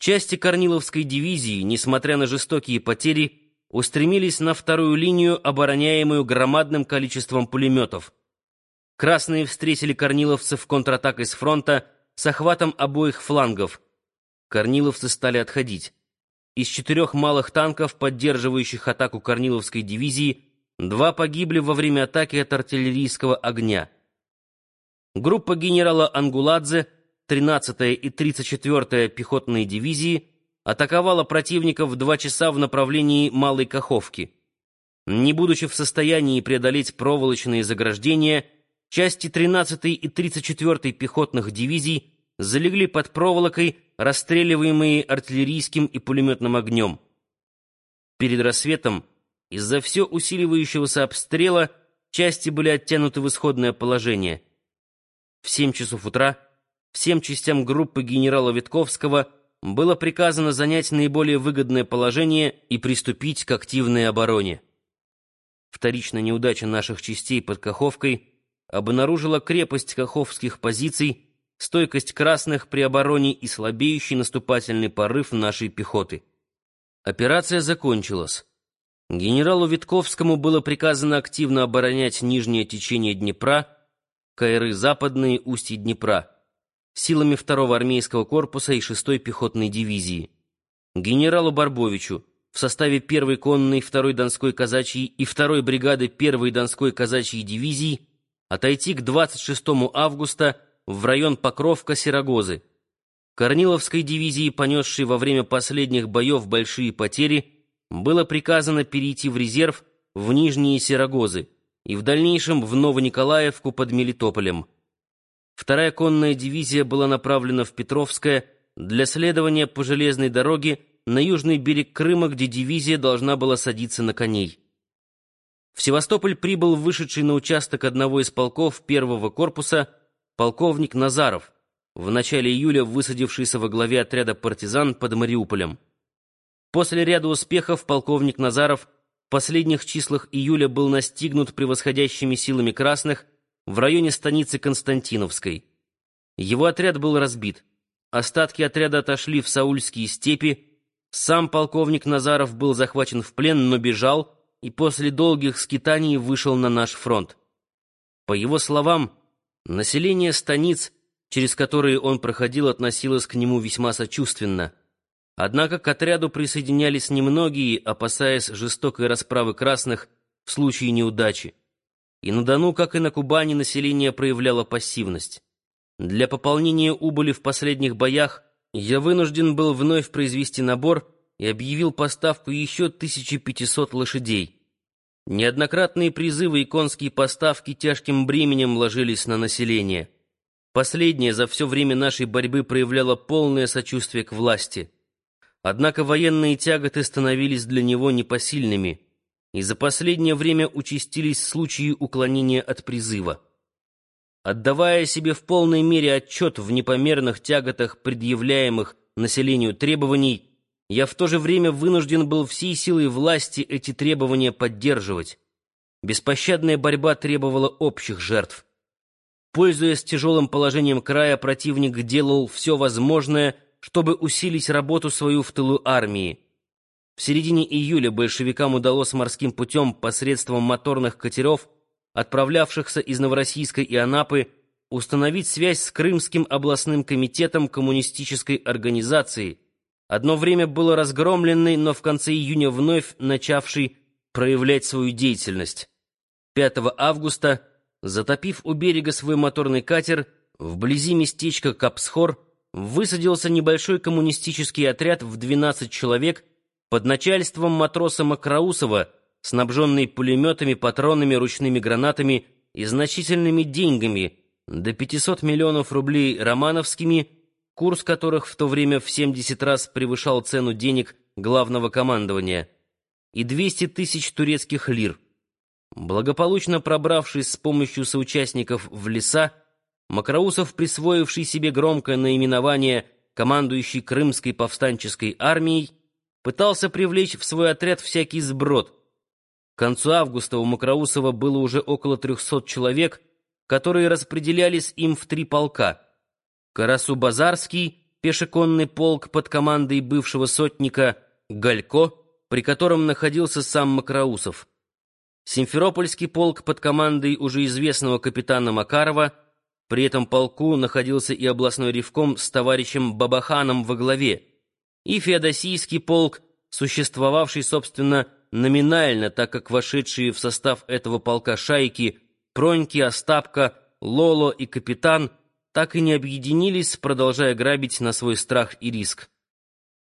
Части Корниловской дивизии, несмотря на жестокие потери, устремились на вторую линию, обороняемую громадным количеством пулеметов. Красные встретили корниловцев контратакой с фронта с охватом обоих флангов. Корниловцы стали отходить. Из четырех малых танков, поддерживающих атаку Корниловской дивизии, два погибли во время атаки от артиллерийского огня. Группа генерала Ангуладзе, 13-я и 34-я пехотные дивизии, атаковала противника в два часа в направлении Малой Каховки. Не будучи в состоянии преодолеть проволочные заграждения, части 13-й и 34-й пехотных дивизий залегли под проволокой, расстреливаемые артиллерийским и пулеметным огнем. Перед рассветом, из-за все усиливающегося обстрела, части были оттянуты в исходное положение. В 7 часов утра всем частям группы генерала Витковского было приказано занять наиболее выгодное положение и приступить к активной обороне. Вторичная неудача наших частей под Каховкой обнаружила крепость каховских позиций, стойкость красных при обороне и слабеющий наступательный порыв нашей пехоты. Операция закончилась. Генералу Витковскому было приказано активно оборонять нижнее течение Днепра, Кайры западные устья Днепра, силами второго армейского корпуса и шестой пехотной дивизии. Генералу Барбовичу в составе первой конной, второй Донской казачьей и второй бригады первой Донской казачьей дивизии отойти к 26 августа в район Покровка-Серогозы. Корниловской дивизии, понесшей во время последних боев большие потери, было приказано перейти в резерв в Нижние Серогозы и в дальнейшем в Новониколаевку под Мелитополем. Вторая конная дивизия была направлена в Петровское для следования по железной дороге на южный берег Крыма, где дивизия должна была садиться на коней. В Севастополь прибыл вышедший на участок одного из полков первого корпуса полковник Назаров, в начале июля высадившийся во главе отряда партизан под Мариуполем. После ряда успехов полковник Назаров в последних числах июля был настигнут превосходящими силами красных в районе станицы Константиновской. Его отряд был разбит. Остатки отряда отошли в Саульские степи. Сам полковник Назаров был захвачен в плен, но бежал и после долгих скитаний вышел на наш фронт. По его словам, население станиц, через которые он проходил, относилось к нему весьма сочувственно. Однако к отряду присоединялись немногие, опасаясь жестокой расправы красных в случае неудачи. И на Дону, как и на Кубани, население проявляло пассивность. Для пополнения убыли в последних боях я вынужден был вновь произвести набор и объявил поставку еще 1500 лошадей. Неоднократные призывы и конские поставки тяжким бременем ложились на население. Последнее за все время нашей борьбы проявляло полное сочувствие к власти. Однако военные тяготы становились для него непосильными, и за последнее время участились случаи уклонения от призыва. Отдавая себе в полной мере отчет в непомерных тяготах предъявляемых населению требований, я в то же время вынужден был всей силой власти эти требования поддерживать. Беспощадная борьба требовала общих жертв. Пользуясь тяжелым положением края, противник делал все возможное, чтобы усилить работу свою в тылу армии. В середине июля большевикам удалось морским путем посредством моторных катеров, отправлявшихся из Новороссийска и Анапы, установить связь с Крымским областным комитетом коммунистической организации – одно время было разгромленный, но в конце июня вновь начавший проявлять свою деятельность. 5 августа, затопив у берега свой моторный катер, вблизи местечка Капсхор высадился небольшой коммунистический отряд в 12 человек под начальством матроса Макроусова, снабженный пулеметами, патронами, ручными гранатами и значительными деньгами, до 500 миллионов рублей романовскими, курс которых в то время в 70 раз превышал цену денег главного командования, и 200 тысяч турецких лир. Благополучно пробравшись с помощью соучастников в леса, Макроусов, присвоивший себе громкое наименование командующий Крымской повстанческой армией, пытался привлечь в свой отряд всякий сброд. К концу августа у Макроусова было уже около 300 человек, которые распределялись им в три полка — Карасу-Базарский, пешеконный полк под командой бывшего сотника Галько, при котором находился сам Макроусов. Симферопольский полк под командой уже известного капитана Макарова, при этом полку находился и областной ревком с товарищем Бабаханом во главе, и Феодосийский полк, существовавший, собственно, номинально, так как вошедшие в состав этого полка шайки Проньки, Остапка, Лоло и Капитан так и не объединились, продолжая грабить на свой страх и риск.